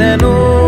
I know.